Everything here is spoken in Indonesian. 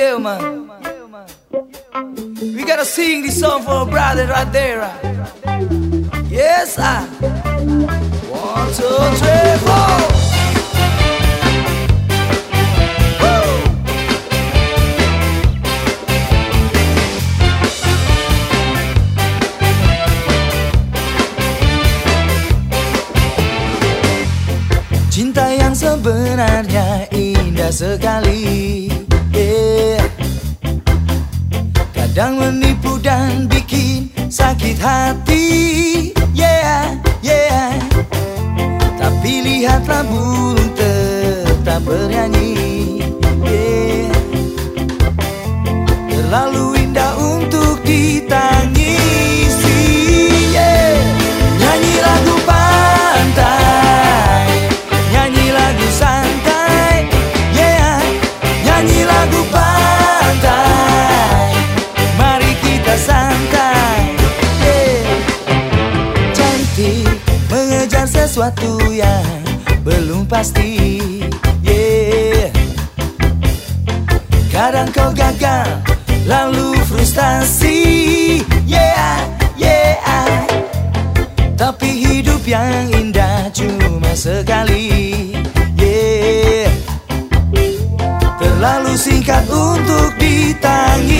Yeah, man. We gotta sing this song for a brother right there. Right? Yes, I. One, two, three, four. Cinta yang sebenarnya indah sekali Kadang menipu dan bikin sakit hati. Yeah, yeah. Tapi lihatlah burung tetap bernyanyi. Yeah. Terlalu sesuatu yang belum pasti Yeah. Kadang kau gagal Lalu frustasi Yeah Yeah. Tapi hidup yang indah cuma sekali Yeah. Terlalu singkat untuk ditangisi